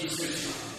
Jesus.